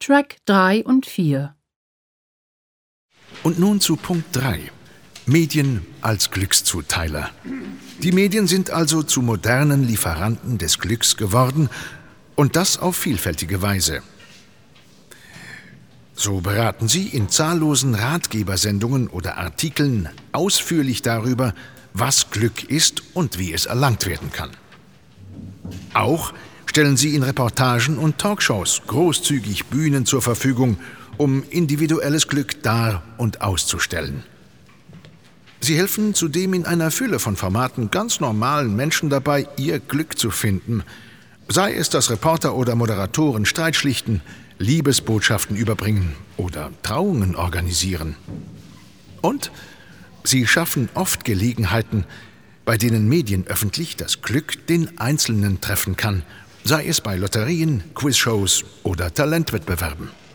Track 3 und 4 Und nun zu Punkt 3. Medien als Glückszuteiler. Die Medien sind also zu modernen Lieferanten des Glücks geworden und das auf vielfältige Weise. So beraten sie in zahllosen Ratgebersendungen oder Artikeln ausführlich darüber, was Glück ist und wie es erlangt werden kann. Auch stellen sie in Reportagen und Talkshows großzügig Bühnen zur Verfügung, um individuelles Glück dar und auszustellen. Sie helfen zudem in einer Fülle von Formaten ganz normalen Menschen dabei, ihr Glück zu finden, sei es, dass Reporter oder Moderatoren Streit schlichten, Liebesbotschaften überbringen oder Trauungen organisieren. Und sie schaffen oft Gelegenheiten, bei denen medienöffentlich das Glück den Einzelnen treffen kann, sei es bei Lotterien, Quizshows oder Talentwettbewerben.